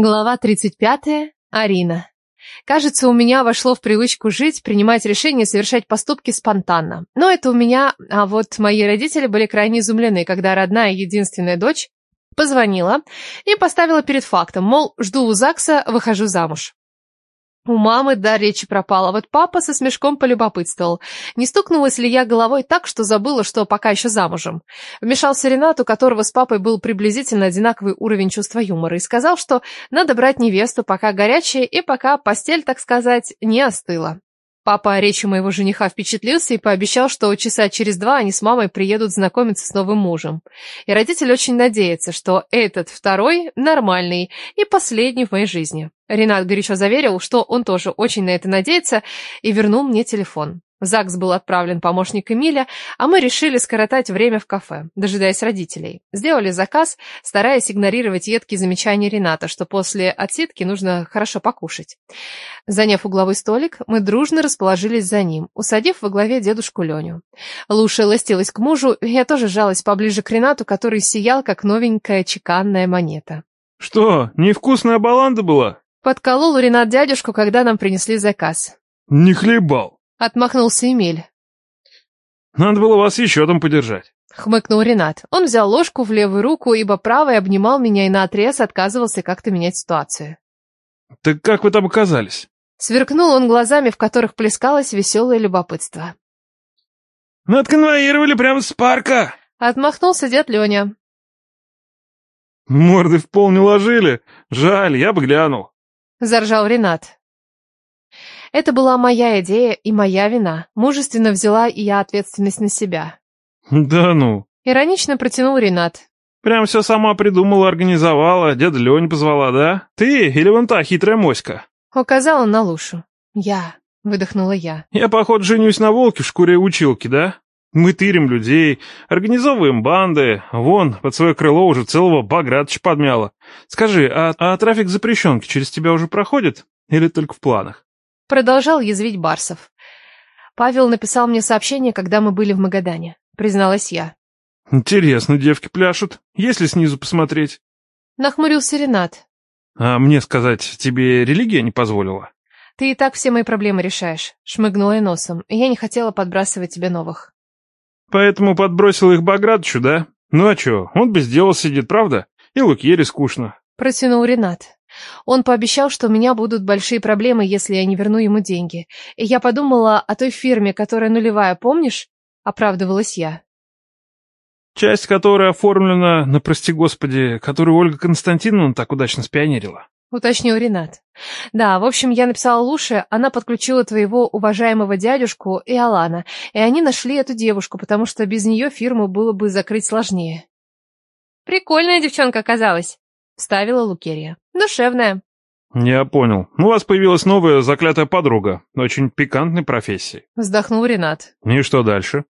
Глава 35. Арина. Кажется, у меня вошло в привычку жить, принимать решения, совершать поступки спонтанно. Но это у меня, а вот мои родители были крайне изумлены, когда родная единственная дочь позвонила и поставила перед фактом, мол, жду у ЗАГСа, выхожу замуж. У мамы да речи пропала, вот папа со смешком полюбопытствовал, не стукнулась ли я головой так, что забыла, что пока еще замужем. Вмешался Ренат, у которого с папой был приблизительно одинаковый уровень чувства юмора, и сказал, что надо брать невесту, пока горячая и пока постель, так сказать, не остыла. Папа речью моего жениха впечатлился и пообещал, что часа через два они с мамой приедут знакомиться с новым мужем. И родитель очень надеется, что этот второй нормальный и последний в моей жизни. Ренат горячо заверил, что он тоже очень на это надеется, и вернул мне телефон. В ЗАГС был отправлен помощник Эмиля, а мы решили скоротать время в кафе, дожидаясь родителей. Сделали заказ, стараясь игнорировать едкие замечания Рената, что после отсидки нужно хорошо покушать. Заняв угловой столик, мы дружно расположились за ним, усадив во главе дедушку Леню. Луша ластилась к мужу, я тоже жалась поближе к Ренату, который сиял, как новенькая чеканная монета. «Что, невкусная баланда была?» Подколол Ренат дядюшку, когда нам принесли заказ. «Не хлебал». Отмахнулся Эмиль. Надо было вас еще там подержать. Хмыкнул Ренат. Он взял ложку в левую руку, ибо правой обнимал меня и наотрез отказывался как-то менять ситуацию. Так как вы там оказались? Сверкнул он глазами, в которых плескалось веселое любопытство. Надконвоировали прямо с парка. Отмахнулся дед Леня. Морды в пол не ложили. Жаль, я бы глянул. Заржал Ренат. Это была моя идея и моя вина. Мужественно взяла и я ответственность на себя. Да ну. Иронично протянул Ренат. Прям все сама придумала, организовала, деда Леня позвала, да? Ты или вон та хитрая моська? Указала на Лушу. Я. Выдохнула я. Я, походу, женюсь на волке в шкуре училки, да? Мы тырим людей, организовываем банды. Вон, под свое крыло уже целого Багратыча подмяло. Скажи, а, а трафик запрещенки через тебя уже проходит? Или только в планах? Продолжал язвить Барсов. Павел написал мне сообщение, когда мы были в Магадане. Призналась я. Интересно, девки пляшут. Если снизу посмотреть. Нахмурился Ренат. А мне сказать, тебе религия не позволила? Ты и так все мои проблемы решаешь. Шмыгнула я носом. Я не хотела подбрасывать тебе новых. Поэтому подбросил их Багратычу, да? Ну а чё, он без дела сидит, правда? И Лукьере скучно. Протянул Ренат. Он пообещал, что у меня будут большие проблемы, если я не верну ему деньги. И я подумала о той фирме, которая нулевая, помнишь? Оправдывалась я. Часть которой оформлена на, прости господи, которую Ольга Константиновна так удачно спионерила. Уточнил Ренат. Да, в общем, я написала Луше, она подключила твоего уважаемого дядюшку и Алана, и они нашли эту девушку, потому что без нее фирму было бы закрыть сложнее. Прикольная девчонка оказалась, вставила Лукерия. Душевная. Я понял. У вас появилась новая заклятая подруга, очень пикантной профессии. Вздохнул Ренат. И что дальше?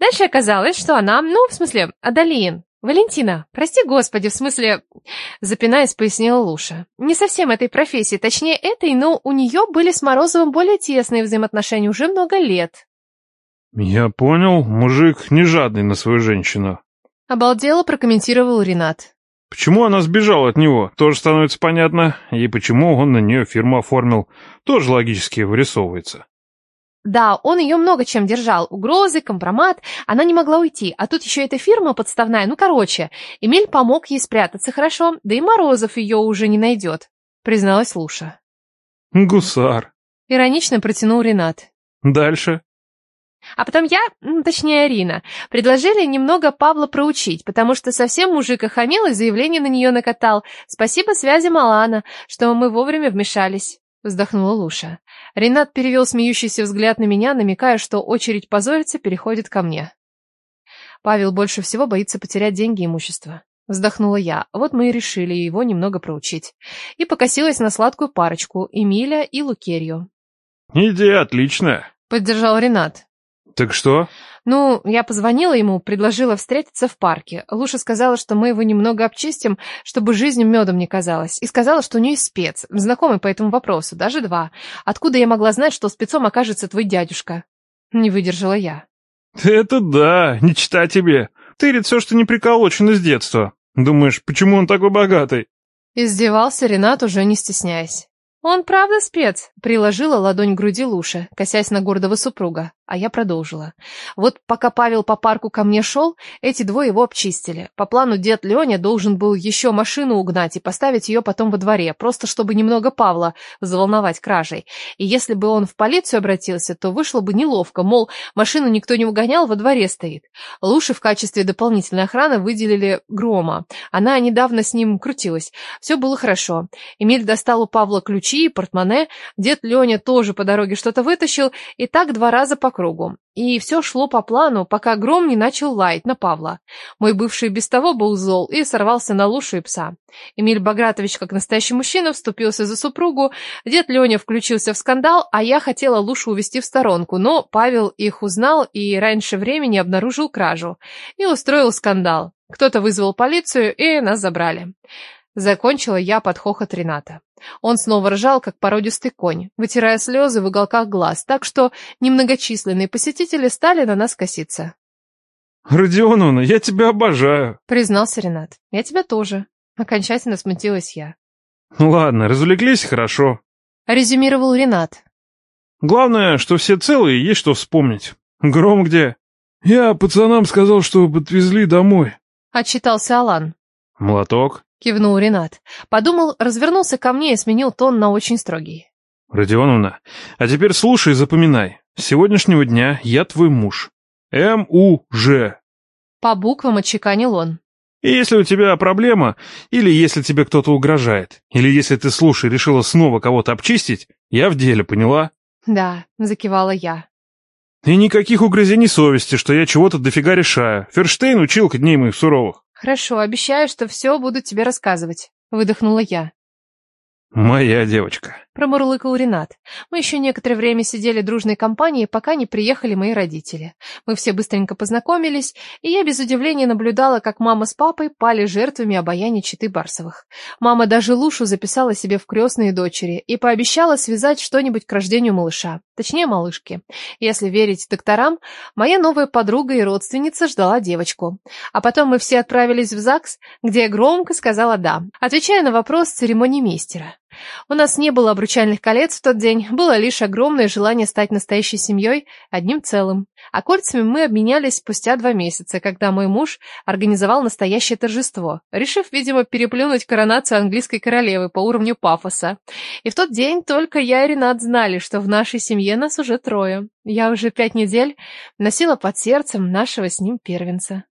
Дальше оказалось, что она, ну, в смысле, Адалин, Валентина, прости господи, в смысле, запинаясь, пояснила Луша. Не совсем этой профессии, точнее этой, но у нее были с Морозовым более тесные взаимоотношения уже много лет. Я понял, мужик не жадный на свою женщину. Обалдело прокомментировал Ренат. Почему она сбежала от него, тоже становится понятно. И почему он на нее фирму оформил, тоже логически вырисовывается. Да, он ее много чем держал. Угрозы, компромат. Она не могла уйти. А тут еще эта фирма подставная. Ну, короче, Эмиль помог ей спрятаться хорошо, да и Морозов ее уже не найдет, призналась Луша. Гусар. Иронично протянул Ренат. Дальше. А потом я, точнее Арина, предложили немного Павла проучить, потому что совсем мужик охамел и заявление на нее накатал. Спасибо связи Малана, что мы вовремя вмешались. Вздохнула Луша. Ренат перевел смеющийся взгляд на меня, намекая, что очередь позориться переходит ко мне. Павел больше всего боится потерять деньги и имущество. Вздохнула я. Вот мы и решили его немного проучить. И покосилась на сладкую парочку, Эмиля и Лукерью. «Идея отличная», — поддержал Ренат. «Так что?» «Ну, я позвонила ему, предложила встретиться в парке. Луша сказала, что мы его немного обчистим, чтобы жизнь медом не казалась. И сказала, что у нее есть спец, знакомый по этому вопросу, даже два. Откуда я могла знать, что спецом окажется твой дядюшка?» Не выдержала я. «Это да, не чита тебе. Тырит все, что не приколочено с детства. Думаешь, почему он такой богатый?» Издевался Ренат, уже не стесняясь. «Он правда спец?» — приложила ладонь к груди Луша, косясь на гордого супруга. А я продолжила. Вот пока Павел по парку ко мне шел, эти двое его обчистили. По плану дед Леня должен был еще машину угнать и поставить ее потом во дворе, просто чтобы немного Павла заволновать кражей. И если бы он в полицию обратился, то вышло бы неловко, мол, машину никто не угонял, во дворе стоит. Луши в качестве дополнительной охраны выделили Грома. Она недавно с ним крутилась. Все было хорошо. Эмиль достал у Павла ключи и портмоне, дед Леня тоже по дороге что-то вытащил, и так два раза по кругу. И все шло по плану, пока Гром не начал лаять на Павла. Мой бывший без того был зол и сорвался на Лушу и пса. Эмиль Багратович, как настоящий мужчина, вступился за супругу, дед Леня включился в скандал, а я хотела Лушу увести в сторонку, но Павел их узнал и раньше времени обнаружил кражу. И устроил скандал. Кто-то вызвал полицию, и нас забрали. Закончила я под хохот Рената. Он снова ржал, как породистый конь, вытирая слезы в уголках глаз, так что немногочисленные посетители стали на нас коситься. «Родионовна, я тебя обожаю», — признался Ренат. «Я тебя тоже». Окончательно смутилась я. «Ладно, развлеклись хорошо», — резюмировал Ренат. «Главное, что все целые, есть что вспомнить. Гром где?» «Я пацанам сказал, что подвезли домой», — отчитался Алан. «Молоток?» Кивнул Ренат. Подумал, развернулся ко мне и сменил тон на очень строгий. Родионовна, а теперь слушай и запоминай. С сегодняшнего дня я твой муж. М-У-Ж. По буквам отчеканил он. И если у тебя проблема, или если тебе кто-то угрожает, или если ты, слушай, решила снова кого-то обчистить, я в деле, поняла? Да, закивала я. И никаких угрызений совести, что я чего-то дофига решаю. Ферштейн учил к дней моих суровых. Хорошо, обещаю, что все буду тебе рассказывать. Выдохнула я. «Моя девочка», — промурлыкал Ренат. Мы еще некоторое время сидели дружной компанией, пока не приехали мои родители. Мы все быстренько познакомились, и я без удивления наблюдала, как мама с папой пали жертвами обаяния читы Барсовых. Мама даже Лушу записала себе в крестные дочери и пообещала связать что-нибудь к рождению малыша, точнее малышки. Если верить докторам, моя новая подруга и родственница ждала девочку. А потом мы все отправились в ЗАГС, где я громко сказала «да», отвечая на вопрос церемонии мейстера. У нас не было обручальных колец в тот день, было лишь огромное желание стать настоящей семьей одним целым. А кольцами мы обменялись спустя два месяца, когда мой муж организовал настоящее торжество, решив, видимо, переплюнуть коронацию английской королевы по уровню пафоса. И в тот день только я и Ренат знали, что в нашей семье нас уже трое. Я уже пять недель носила под сердцем нашего с ним первенца.